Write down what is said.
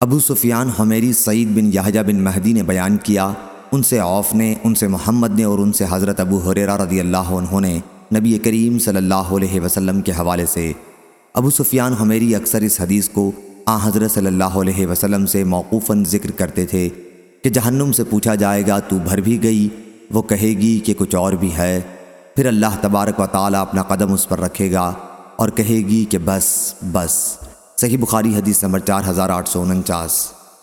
ابو سفیان حمیری سعید بن یحییٰ بن مہدی نے بیان کیا، ان سے عوف نے، ان سے محمد نے اور ان سے حضرت ابو حریرہ رضی اللہ عنہ نے نبی کریم صلی اللہ علیہ وسلم کے حوالے سے۔ ابو سفیان حمیری اکثر اس حدیث کو آ حضرت صلی اللہ علیہ وسلم سے موقوفاً ذکر کرتے تھے کہ جہنم سے پوچھا جائے گا، تو بھر بھی گئی؟ وہ کہے گی کہ کچھ اور بھی ہے۔ پھر اللہ تبارک و تعالیٰ اپنا قدم اس پر رکھے گا اور کہے گی کہ بس بس۔ صحیح بخاری حدیث نمبر چار ہزار آٹھ سو انچاس۔